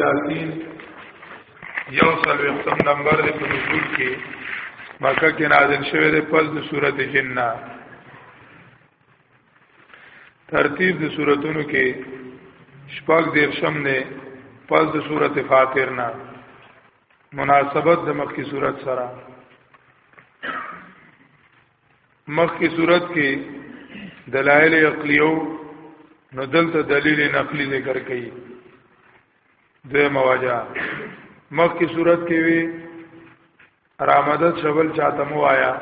یاسین یو سل وختم نمبر دی په نزول کې مکه کې نازل شوی دی پس د صورت جنہ ترتیب د صورتونو کې شپږ دیرشم نه پس د صورت فاتر نه مناسبت د مخکې صورت سره مخکې صورت کې دلایل عقلیو نو دلته دلیل نقلی ذکر کړي دوی مواجه مخکې صورت کې وی رامدد شبل چاته مو آیا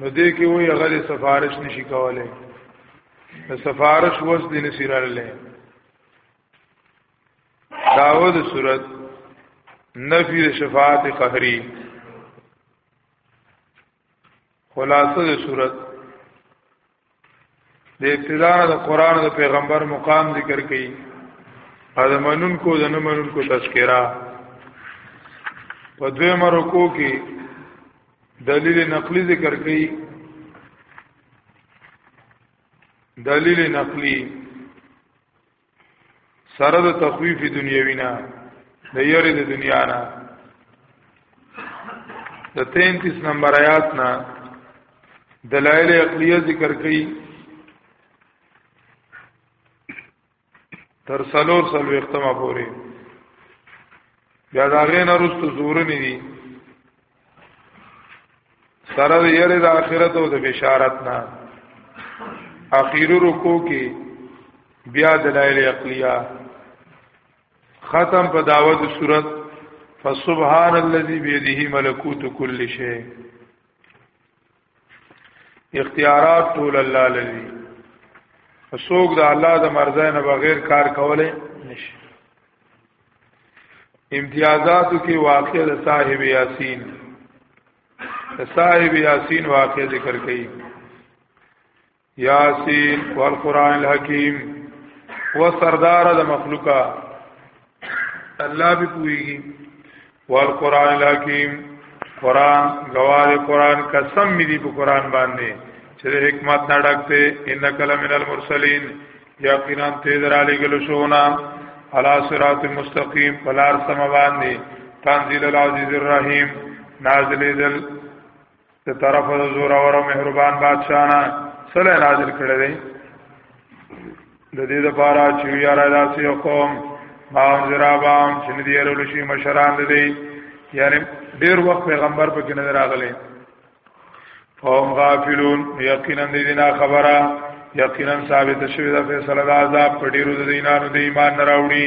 نو دې کې وی هغه سفارش نشي کولای د سفارش وس دې نشي راړلې داود صورت نفی شفاعت قهری خلاصه د صورت د ابتدا د قران د پیغمبر مقام ذکر کړي او د منون کو د نه منون کو تذکرہ په دوی مرکو کې دلیل نقلی ذکر کړي دلیل نقلی سره د تخویف دنیوی نه د یری د دنیا نه د 33 نمبر آیات نه دلایل عقلیه ذکر کړي تر سلور سلو اختما پورې بیا دا غین رستو زورنی دي سره د یری د آخرت او د بشارت نه اخیری رکو کې بیا دلایل عقلیه ختم په داوود صورت فسبحان الذي بيده ملكوت كل شيء اختیارات ټول الله لري فسوق د الله د مرزه نه بغیر کار کولای نشي امتیازاتو کې واقع د صاحب یاسین د صاحب یاسین واقع ذکر کړي یاسین والقران الحکیم و سردار د مخلوقا الله به پویږي والقران الحکیم قران گواه قران قسم می دی په قران باندې چې حکمت نه ډکته ان کلم من المرسلین یقینا تیز را لګل شونا علی صراط مستقیم پلار سم باندې تنزیل العزیز الرحیم نازل ذل ته طرف د زور او مهربان بادشاہ نه سره نازل کړی دی د دې لپاره چې یا را داسې قوم ما زرابام چې دې ورول شي مشران دي یعنی ډیر وخت پیغمبر په کې نظر راغلی فهم غافلون یقینا دې نه خبره یقینا ثابت شوی دا فیصله د عذاب په ډیرو د دینانو د ایمان نه راوړي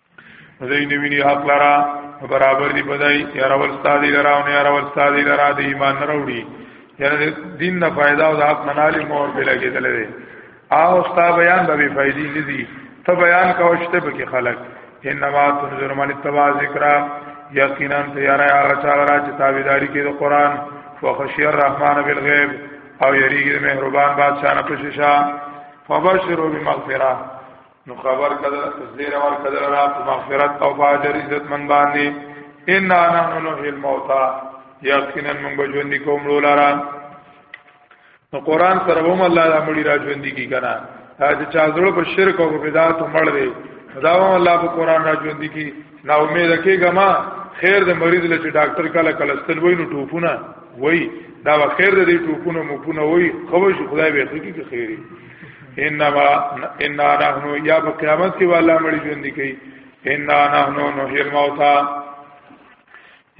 زین ویني حق لرا برابر دی بدای یاره ول استاد لرا او نه یاره ول استاد لرا د ایمان نه وروړي یاره دین نه फायदा او د حق منالی مور په لګیدل دی او ستا بیان به فائدې نه دي ته بیان کوشته به کې خلک انما تنظر من اتباع ذکر یقینا تیارا هغه چا را چې تابعداري کوي د قران وخشی الرحمن بالغیب او یریږي مهربان بادشاہ نه پښیشا فبشروا بمغفرہ نو خبر کده زیر ور کده را په مغفرت او باجر عزت من باندې ان انا نو هل موتا یقینا من بجوند کوم لولارا نو قران سره هم الله د امړي را ژوند کی کنه دا چې چا زړه په شرک او بدعت مړ دی دا هم الله په قران را ژوند کی نا امید کېګه ما خیر د مریض له چې ډاکټر کله کله ستل وای نو ټوپونه وای دا خیر د دې ټوپونه مو پونه وای خو خدای به خو کې خیری انما ان نحنو یا په قیامت کې والا مړي ژوند کوي ان نحنو نو هیر موتا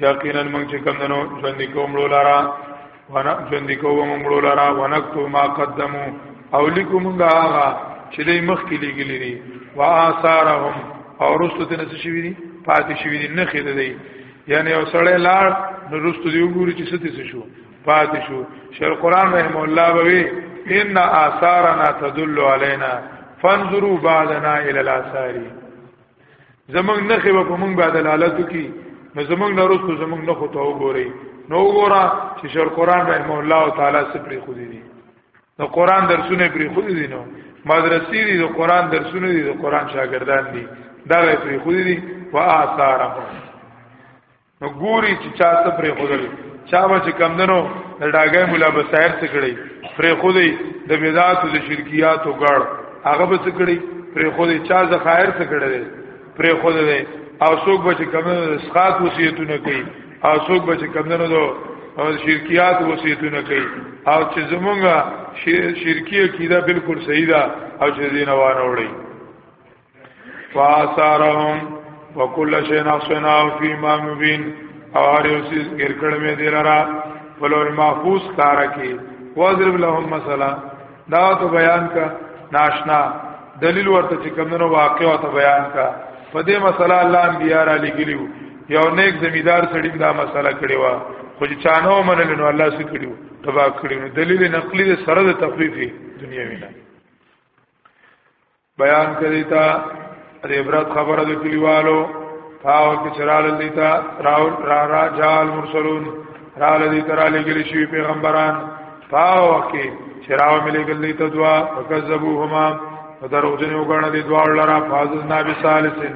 یقینا موږ چې کوم نو ژوند کوم لورا ونه ژوند کوم موږ لورا ونکتو ما قدمو او لیکو موږ هغه چې دې مخ کې لګلې دي واثارهم او رستو تنه څه شوی دي پاتې شوی دي نه خېده دي یعنی او سړی لاړ نو رستو دی وګوري چې ستې څه شو پاتې شو شیخ القران رحم الله بوي ان آثارنا تدل علينا فانظروا بعدنا الى الاثار زمنګ نه خو په مونږ بعد دلالت کی نو زمنګ نه رسو زمنګ نه خو ته وګوري نو وګوره چې شیخ القران رحم الله تعالی سپری خو دي نو قران درسونه پری خو دي نو مدرسې دي د قران درسونه دي د قران شاګردان دي دا پری خو دي واثارهم نو ګوري چې چا څه پرې خودل چا به چې کم دنو د ډاګې مولا بصائر څه کړی پرې خودي د بدعات او د شرکیات او ګړ هغه به څه کړی پرې خودي چا ذخائر څه کړی پرې خودي او څوک به چې کم دنو اسقات وصیتونه کوي او څوک به چې کم دنو او شرکیات وصیتونه کوي او چې زمونږه شرکی عقیده بالکل صحیح ده او چې دینوانه وړي فاثارهم وکل شی نقصنا فی ما مبین او هر یو سیز ګرکړ مې دی لرا فلول محفوظ کار کې واضرب لهم مثلا دا تو بیان کا ناشنا دلیل ورته چې کمنو واقع او ته بیان کا په دې مسله الله انبیاء را لګلیو یو نیک زمیدار سړی دا مسله کړی و خو چې چانو منل نو الله سې کړیو تبا کړیو دلیل نقلی سره د تخفیفی دنیاوی نه بیان کړی تا د عبرت خبره د کلیوالو تاو کې چرال دیتا راو را را جال مرسلون را لدی ترا لګل شي پیغمبران تاو کې چراو ملګل دیتا دوا فکذبوهما دروځنه وګڼه دي دواړه را فاز نبی صالحین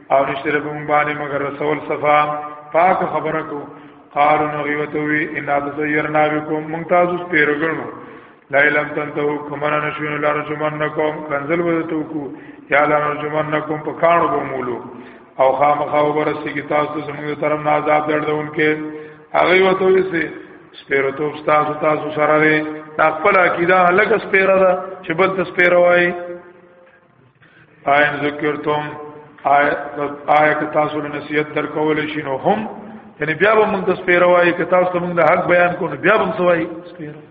او نشته له بوم باندې مگر رسول صفا پاک خبره کو قالو نو غیوتوی ان تسیرنا بكم ممتاز پیرګنو لایلم تنتو کمن نشوین لار جمن نکوم کنزل وزتو کو یا لار جمن نکوم په کانو به مولو او خامخا وبرسی کی تاسو زموږ طرف نه عذاب دردونکې هغه وتوی سي سپیرو توپ تاسو تاسو سره دی خپل عقیده هلکه سپیره ده چې بل ته سپیره وایي آئین ذکرتم آیا که تاسو له نصیحت در کول شي نو هم یعنی بیا به موږ د سپیروای که تاسو موږ د حق بیان کو نو بیا به سوای سپیرو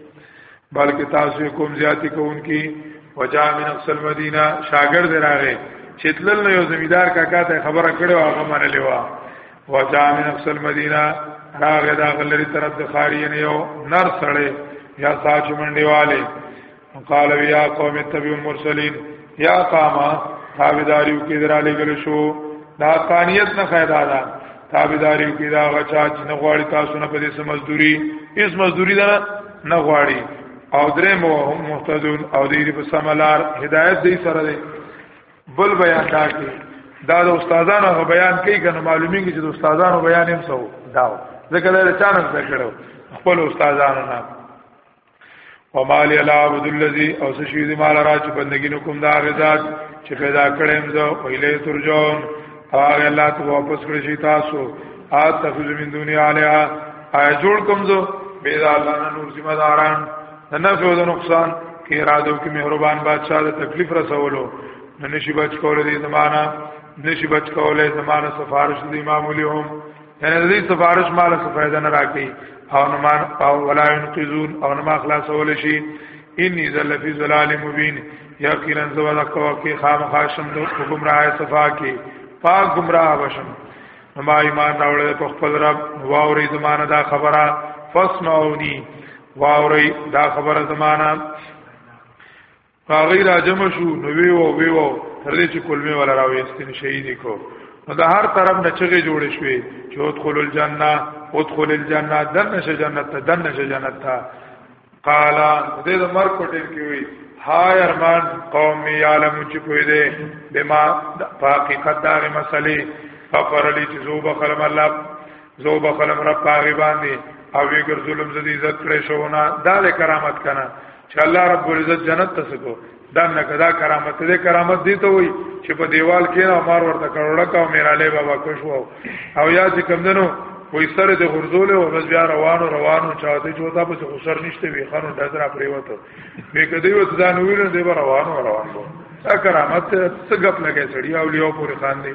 بلکې تاسو کوم زیاتی کوونکی وجا من اصل مدینه شاګرد راغې چتلل نو یو زمیدار کاکا ته خبره کړو هغه منلې وا وجا من اصل مدینه راغې دا غلری طرف د خاری نه یو نر سړې یا ساچ منډیواله قال يا قوم اتبعوا المرسلين يا قام تابعداریو کې دراله ګل شو دا قانیت نه خیدا ده تابعداریو کې دا غچا چې نه غواړي تاسو نه پدې سم مزدوري اس مزدوري دا نه غواړي او درې مو هم مهتدون او دې په سملار هدایت دې سره دې بل بیان دا کې دا د استادانو غو بیان کوي کنه معلومیږي چې د استادانو بیان هم سو دا ځکه دا چانس به کړو خپل استادانو نه وما لي لا عبد الذي او سشي دي مال را چې بندګي نو کوم دا غزاد چې پیدا کړم زه او اله ترجون هغه الله ته واپس کړی شي تاسو اتخذ من دنیا علیها آیا جوړ کوم زه به دا الله نه نور ذمہ داران نه نفع او نقصان کې ارادو کې مهربان بادشاہ د تکلیف رسولو نه نشي بچ کولای دې زمانہ نشي بچ کولای زمانہ سفارش دې معمولی هم یعنی د دې سفارش مال څه فائدہ نه راکړي او نه مان او ولا ينقذون او نه ما خلاصول شي انی ذل فی ظلال مبین یقینا زوال کو کې خامخا شم د گمراه صفا کې پاک گمراه بشم ما ایمان راوړل په خپل رب واوري زمانه دا خبره فسمعونی واوري دا خبره زمانہ هغه را جمع شو نو وی وو وی وو تر دې چې کلمه ولا راوېستین شهید کو نو د هر طرف نه چغې جوړ شوې چې ادخل الجنه ادخل الجنه دنه شه جنت ته دنه شه جنت ته قال دې د مرګ په ټیم کې وی های ارمان قوم یعلم چې کوی دې بما حقیقت دا مسلې فقر لي چې زو بخلم الله زو بخلم رب پاغي باندې او وی ګر ظلم زدي عزت کړې شو نه دا له کرامت کنه چې الله رب العزت جنت ته سکو دا نه کدا کرامت دې کرامت دې ته وای چې په دیوال کې نه مار ورته کروڑا کا میرا لې بابا کوشو او یا چې کمندنو وې سره د غرزول او بس بیا روانو روانو چاته چوتا په خسر نشته وی خانو دزرا پریوته به کدی و ځان ویل دې روانو روانو دا کرامت څه غپ لګې سړی او لیو پورې خان دې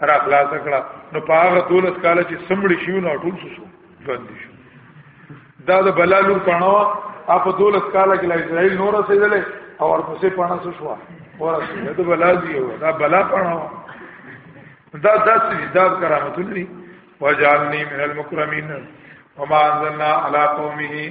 را خلاص کړه نو په هغه دولس کال چې سمړي شو نو ټول شو ژوند شو دا د بلالو پڼو اپ دولس کال کې لا اسرائیل نور رسیدلې او ورپسې پڼا شو شو ورسېده د بلا دی دا بلا پڼو دا داس دي دا کرامت لري وجعلني من المكرمين وما انزلنا على قومه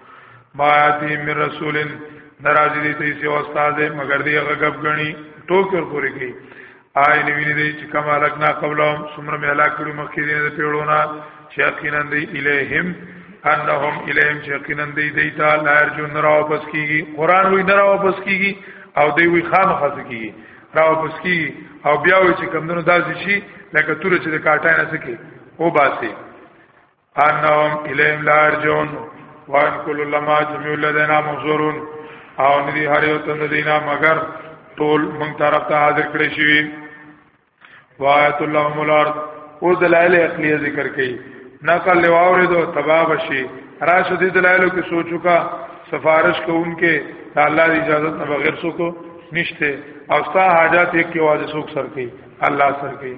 ما یاتی من رسول ناراضی دی ته سی استاد مگر دی غغب غنی ټوکر پوری کی آی نوینی دی چې کما لگنا قبلهم سمر می علاق کړو مخکې دی پیړونا چې یقینا دی الیهم انهم الیهم چې یقینا دی دیتا لا ارجون را واپس کیږي قران وی نه را واپس کیږي او دی وی خام خاص کیږي را واپس کیږي او بیا وی چې کمندونو داسې شي لکه تور چې د کاټای نه سکی او باسي انهم الیم لا ارجون وان کل لما جميع لدینا محضرون او ندی هر یو تند دینا مگر ټول مونږ طرف ته حاضر کړی شي وایت اللهم الارض او دلائل عقلیه ذکر کړي نقل لواورې دو تباب شي راشه دي دلائلو کې سوچو کا سفارش کوونکې د الله دی اجازه نه بغیر سو کو نشته او ستا حاجات یې کې واځه سوک سر کوي الله سر کوي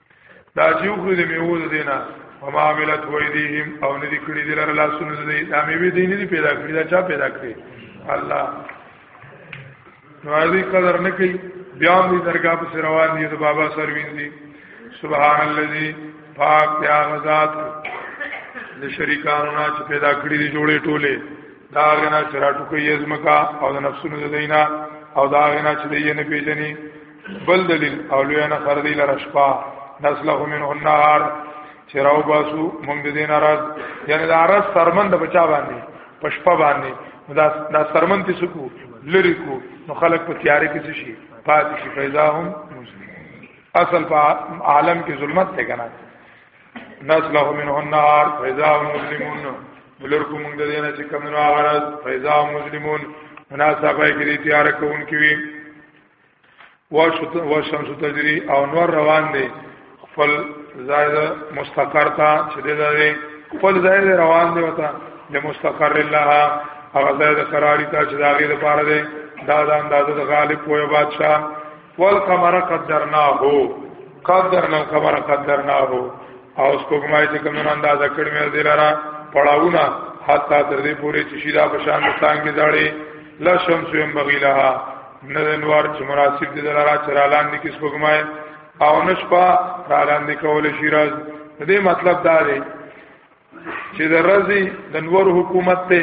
دا چې وګړي د میوو د دینه وما عملت ویدیهم او ندی کړی دلر الله سنو دې دا میوه دې نه پیدا کړی دا چا پیدا کړی الله نو دې قدر نه کوي بیا دې درگاه پر روان دي د بابا سروین دي سبحان الذی پاک یا غزاد د شریکانو نه چې پیدا کړی دي جوړې ټوله دا غنا چرټو کوي ازمکا او د نفسونو د دینه او دا غنا چې دې نه پیژني بل دلیل او لوی نه سره دی لره شپه نسله منه النهار چې راو باسو مونږ د دین راز یعنی دا راز سرمن د بچا باندې پشپا باندې دا دا سرمن ته سکو لری کو نو خلق په تیارې کې شي پاتې شي پیدا هم اصل په عالم کې ظلمت ته کنه نسله منه النهار پیدا هم مسلمون بلرکو مونږ د دین چې کمنو غرض پیدا هم مسلمون مناسبه کې تیار کوونکی وي واشت وشمس تجری او نور روان دي خپل زائد مستقر تا چې دې دې خپل زائد روان دي وتا د مستقر الله هغه زائد قراری تا چې داغه لپاره دي دا د اندازه د غالب کوی بادشاہ والقمر قدرناه قدرنا القمر قدرناه او سپوږمۍ چې کوم اندازه کړم دې لاره پړاوونه حتی تر دې پورې چې شیدا په شان څنګه ځړې لا شمس ينبغي لها نه د نور چې مناسب دي دلاره چې را لاندې کې سپګمای او نشپا را لاندې کول شي راز دې مطلب دا دی چې د رزي د نور حکومت ته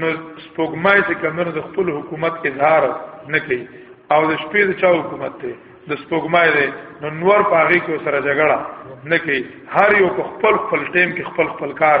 نو سپګمای چې کمنو د خپل حکومت اظهار نه کوي او د شپې د چا حکومت ته د سپګمای دی نو نور پاغي کې سره جګړه نه کوي هر یو په خپل خپل ټیم کې خپل خپل کار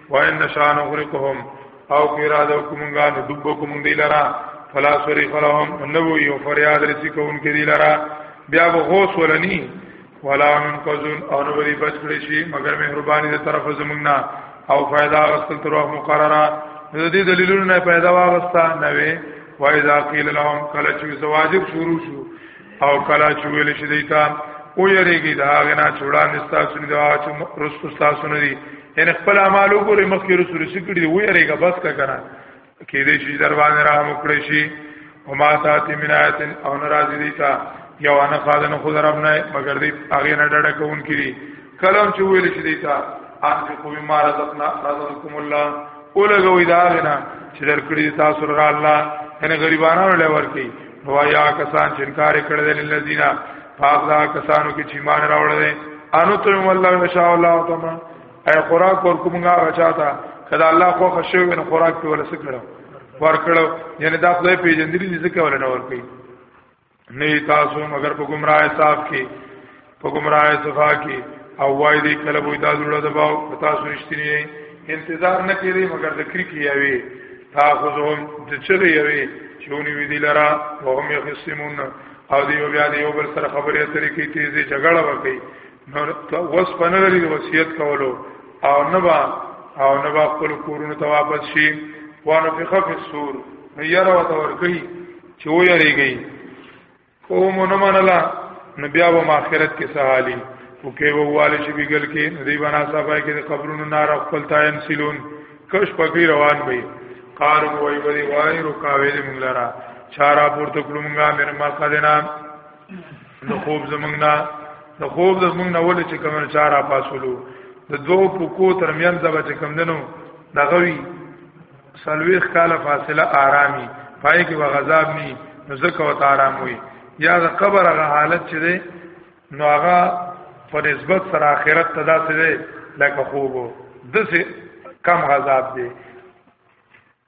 وان نشان غرقهم او کیرا د کومنګا نو ډوب کوم دی لرا فلا سری فلهم نو یو فریاد رسی کوم کې دی لرا بیا به غوس ولنی ولا من قزن او نو بری بچ کړی شي مگر مهرباني د طرف زمنګنا او فائدہ غسل تر وخت مقرره د دې دلیلونو نه پیدا واغستا نه وي وای ذا قیل لهم کله چې زواجب شروع شو او کلا چې ویل شي دیتا او یریږي دا غنا چوڑان تاسو نه دا چې رسو تاسو نه دي ان خپل اعمالو ګورې مخکې رسو رسو کړی دی و یریږي بس کا کنه کې دې شي دروازه را مکړې شي او ما تاتی منایت او ناراضی دیتا یو انا خادن خود رب نه مگر دې هغه نه ډډه کوونکې دي کلام چې ویل شي دیتا انفقو مما رزقنا رزقكم الله اولګوي دا غنا چې درکړي تاسو را الله ان غریبانو له ورکی نو یا کسان چې انکار کړل دي لذینا پاک دا کسانو کې چې مان راوړل دي انو ته والله ان شاء الله تعالی اي خوراک ور کومه غچا تا کله الله خو خشوي نو خوراک په ولسکړو ورکړو یعنی دا خدای پیژندلی ځکه ولنه ورکی نه تاسو مگر په گمراه صاحب کې په گمراه صفا کې او وای دې کله وې دا جوړه دباو تاسو رښتینی انتظار نه کړي مگر د کریکی یاوي تاخذهم د چغي یاوي چونی وی دی لرا وهم یخصمون او دی بیا دی یو بل سره خبرې اترې کوي تیزه جګړه وکړي نو وس پنه لري وصیت کولو او نبا او نبا خپل کورونو ته واپس شي وانه فخف السور نو یاره وته ورګي چې و یریږي کوم نه منلا نو بیا به آخرت کې سهالي او کې وواله شي بګل کې ندی بنا صاحب کې قبرونو نار خپل تایم سلون کش پکې روان وي قال وای وای وای رکاوې دې موږ لرا چارا پورته کړو موږ مې ما قدنا نو خوب زمنګ نه نو خوب زمنګ نه ولې چې کوم چارا پاسولو د دوه پکو ترمن دغه چې کم دنو دغوي سلويخ کاله فاصله آرامي پای کې وغذاب ني نو زکه او آرام وي یا د قبر هغه حالت چې دی نو هغه په نسبت سره آخرت ته داسې دی لکه خوب دسه کم غذاب دی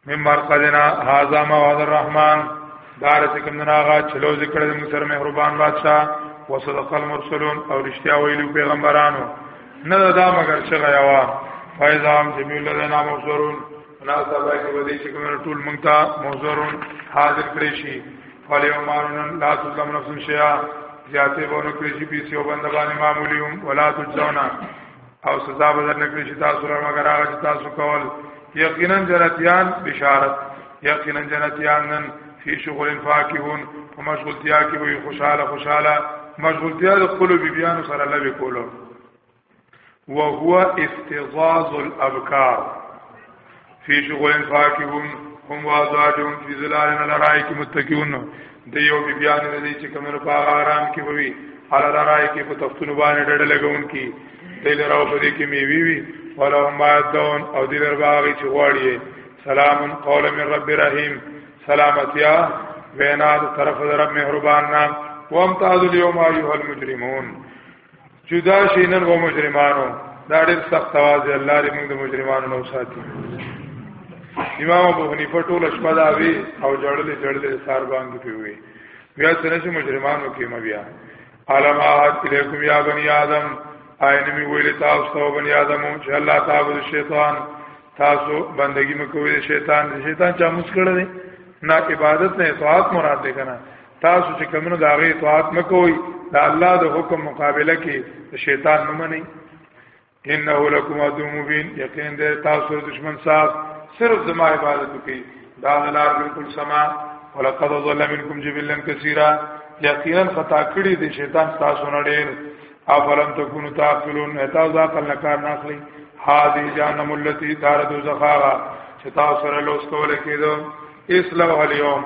مم مرقدنا هاذا ما وعد الرحمن دار چې کوم ناغه چلو ذکر د موږ سره مهربان بادشاہ وصدق المرسلون او رښتیا ویلو پیغمبرانو نه دا مگر چغه یوا فایزام جمیل لدینا مخزرون مناسبه کې ودی چې کوم ټول مونږ ته مخزرون حاضر کړی شي فلیومانن لا تظلم نفس شیئا زیاتې بونه کړی شي پیسې او بند باندې معمولی هم ولا تجزونا او سزا بدل نکړي چې تاسو را مگر هغه چې تاسو کول یقینا جنتیان بشارت یقینا جنتیان نن فی شغل فاکهون په مشغولتیا کې وي خوشاله خوشاله مشغولتیا د خپل بیبیانو سره لوي کولو وهو استغاظ الابکار فی شغل فاکهون هم وازواجهم فی ظلال الرائک متکئون د یو بی بیان د دې چې کومه په آرام کې وي حالا درای کې په تختونو باندې ډډه لګون کې دل راو په دې کې میوي وي ولا ما دون او دې درباغي چې غواړي سلام قول من رب رحیم سلامتیا وینا طرف رب مهربان نام وامتاز اليوم ايها المجرمون جدا شي نن و مجرمانو دا ډېر سخت आवाज دی الله دې موږ د مجرمانو نو ساتي امام ابو حنیفه ټول شپه دا وی او جړلې جړلې سار باندې پیوي بیا څنګه چې مجرمانو کې ما بیا علم احد الیکم یا بنی آدم آئین می ویل تاسو ته بنی آدم چې الله تعالی شیطان تاسو بندگی مکوئ شیطان شیطان چا مسکړه دی نه عبادت نه اطاعت مراد دی کنه تاسو چې کومو د هغه اطاعت مکوئ د الله د حکم مقابله کې شیطان نه منئ انه لکم عدو مبین یقین دې تاسو دشمن صاحب صرف زما عبادت وکړي دا دلار بالکل سما ولقد ظل منکم جبلا کثیرا یقینا خطا کړی دی شیطان تاسو نه ډیر افلم تکونو تعقلون اتا ذا کل نکار ناخلی هذه جهنم التي دار دوزخا چې تاسو سره لوس کول کېدو اسلام اليوم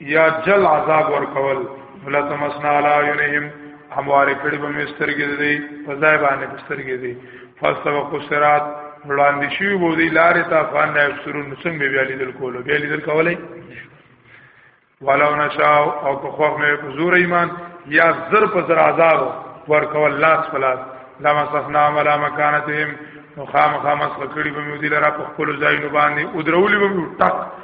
یا جل عذاب ورکول ولا تمسنا علی عیونهم همواره کړي به مسترګې دي په ځای باندې مسترګې دي فاستبقوا الصراط وړاندې شوی وو دی لارې ته فان نه سرون څنګه بیا لیدل کولو بیا لیدل کولای ولو نشاو او که خوخ مې په زور ایمان یا زر په زر عذاب ورکول لاس پلاس لما صفنا عمل مکانتهم نو خامخا مسخ کړي به مې دی لرا په خپل ځایونو باندې او درولې به ټک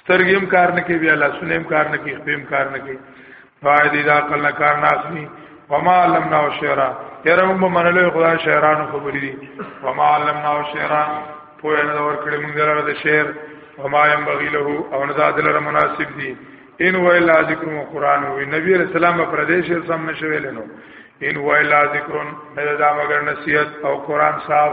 سترګې هم کار نه کوي بیا لاسونه هم کار نه کوي خپې هم کار نه کوي فائدې دا عقل نه کار نه اخلي وما علمنا الشعر یره موږ منلې خدای شاعرانو خبرې دي وما علمنا الشعر په ان اور کړه موږ لره د شعر وما يم بغيله او نه ذات لره مناسب دي ان ویلا ذکر قرآن وی نبی رسول الله پر دې شعر سم نشویل نو ان هو الا ذکر نه دا مگر نصیحت او قران صاحب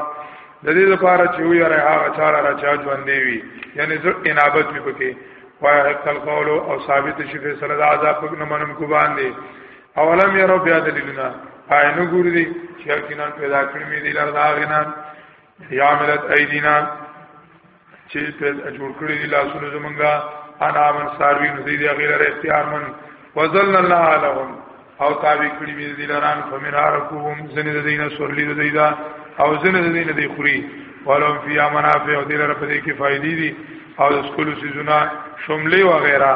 د دې لپاره چې وي را هغه چاله را چا ژوند دی وي یعنی زر انابت به پکې وای حق القول او ثابت شي فیصله د عذاب په نمنم کو باندې اولم یرو بیا دلیلونه آینو ګور دي چې کینان پیدا کړی مې دي لار دا غنان یاملت ایدینا چې په جوړ کړی دی لاسونه زمونږه انا من ساروی نو دې غیر اختیار من وزلنا الله عليهم او تابع کړی مې دې لران فمن هارکوم زنه دې نه سورلی دې دا او زنه دې نه دې خوري ولهم فی منافع او دې لپاره په دې کې فائدې دي او د سکول سيزونه شملې و غیره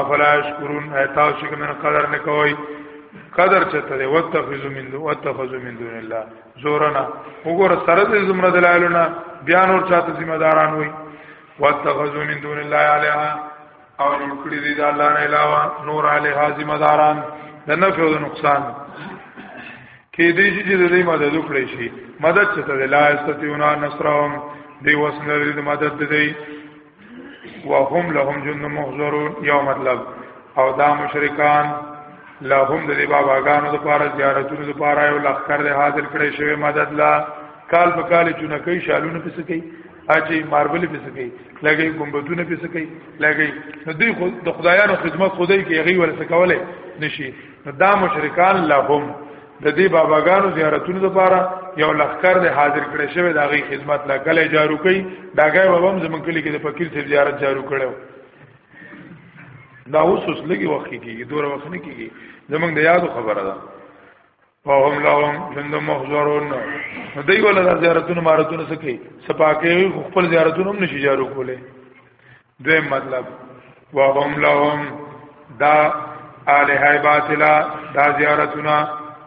افلا شکرون ایتاو شکر من قدر نکوي قدر چته وتخذ من دون وتخذ من دون الله زورنا وګوره سره دې زمره دلایلونه بیا نور چاته ذمہ داران وي واتخذوا من دون الله الها او نور کړی دي د الله نه علاوه نور الها ذمہ داران د نفع او نقصان کې دې چې د دې مدد وکړي شي مدد چې ته لا استتیونا نصرهم دی وسنه د مدد دی وهم لهم جند محضرون یو مطلب او دا مشرکان لهم د دې باباګانو د پاره زیارتونو د پاره یو لخر د حاضر کړي شوی مدد لا کال په کال چونه کوي شالونه پس کوي اچي ماربل پس کوي لګي ګمبتونه پس کوي لګي نو دوی خود د خدایانو خدمت خدای کې غي ورسکوله نشي دا مشرکان لهم د دې باباګانو زیارتونو لپاره یو لخر د حاضر کړي شوی دا غي خدمت لا کله جارو کوي دا غي بابام زمون کلی کې د فقیر سره زیارت جارو کړو دا اوس اوس لګي وخت کېږي دوره وخت نه کېږي زمونږ د یادو خبره ده فهم لهم جند محضرون نو دی ولا زیارتونو مارتونو سکی سپاکه خپل زیارتونو هم نشي جارو کوله دوی مطلب وهم لهم دا الہ باطلا دا زیارتنا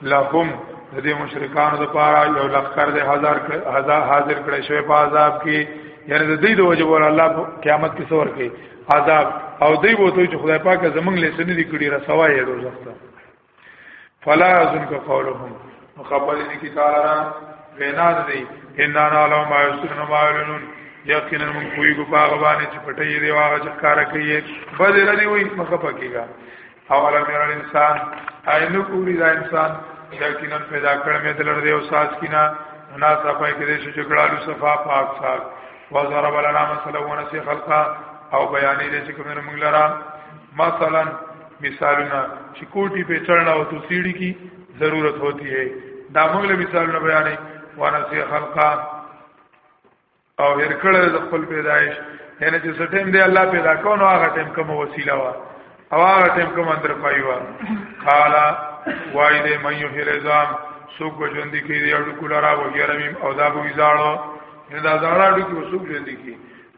لهم د دې مشرکانو لپاره یو لخر د هزار هزار حاضر کړي شوی په عذاب کې یعنی د دې د وجه ور الله قیامت کې څور کې عذاب او دې بوته چې خدای پاک زمنګ لسنې دي کړي رسوایې دوزخ ته فلا ذنک قولهم مخبل دي کی تعالی را وینا دی ان انا لو ما یسرن ما یلنون یقینا من کوی کو باغ باندې چې پټي دی واغه چې کار کوي بدل نه وي مخه پکېګا اولا مېر انسان اینو کوی دا انسان یقینا پیدا کړ مې دلر دی او ساز کینا انا صفای کې دې چې جګړالو صفا پاک صاحب وزرب لنا مثلا ونسي خلقا او بیانې دې چې کوم موږ لرا مثلا مثالونه چې کوټي په چړنا او تو سیړي کی ضرورت ہوتی ہے دا موږ له مثالونه بیانې وانا سی خلقا او هر کړه د خپل پیدایش یعنی چې سټیم دی الله پیدا کو نو هغه ټیم کوم وسیله وا او هغه ټیم کوم اندر پای وا قال وای دې مې یو هرزام سوق ژوند کې دی اډو کولرا و یرمیم او دا بو ویزاړو نه دا زاړه اډو کې سوق ژوند کې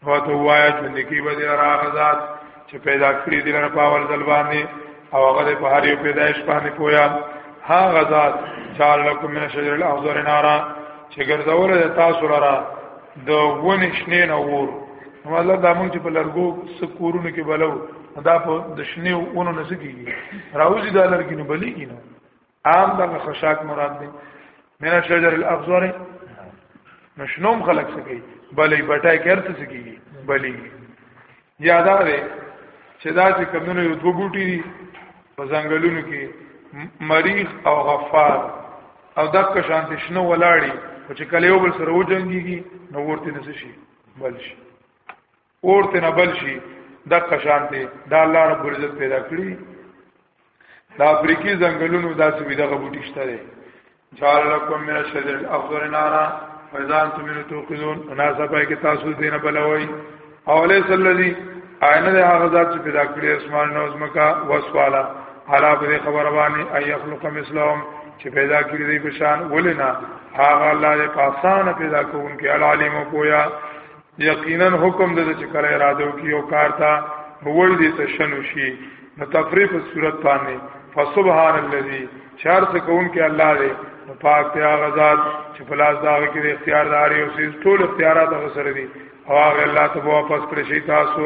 او ته وایا چې نکی به دې راغ ذات چې پیدا کړی دې نه پاور ځل باندې او هغه په هر یو پیدایش باندې پویا ها غزاد چال لكم من شجر الاخضر نارا چې ګرځول د تاسو لرا د ونې شنه نه ور مطلب دا مونږ چې په لرګو سکورونو کې بلو دا په د شنه ونو نه سکیږي راوځي دا لرګي نه بلیږي نو عام دا خشاک مراد دی من شجر الافزور نشنوم خلق سکی بلې بټای کرته سکی بلې یادا ده چې دا چې کمونو یو دوه بوټي دي په ځنګلونو کې مریخ او غفار او دغه شانت شنو ولاړی چې کله یو بل سره وجنګيږي نو ورته نس شي بل شي اور ته نه بل شي د قشان دی دا الله رب العزت پیدا کړی دا افریقي ځنګلونو دا سویدا غوټی شته دی جعل لكم من الشجر الاخضر نارا فاذا انتم من توقدون انا سپای کې تاسو دینه بلوي او ليس الذي عین له هغه ذات چې پیدا کړی اسمان نو زمکا وسوالا حالا به خبر باندې اي يخلق مثلهم چې پیدا کړی دی بشان ولنا هغه الله دې پاسانه پیدا کوونکی العلیم او پویا یقینا حکم د چې کله اراده وکي او کار تا نووي دي ته شنو شي نو تفریف صورت باندې فسبحان الذي چار څه کون کې الله دې پاک ته هغه ذات چې پلاس داغه کې اختیار داري او سیس ټول اختیارات هغه سره دي او هغه الله ته واپس کړی شي تاسو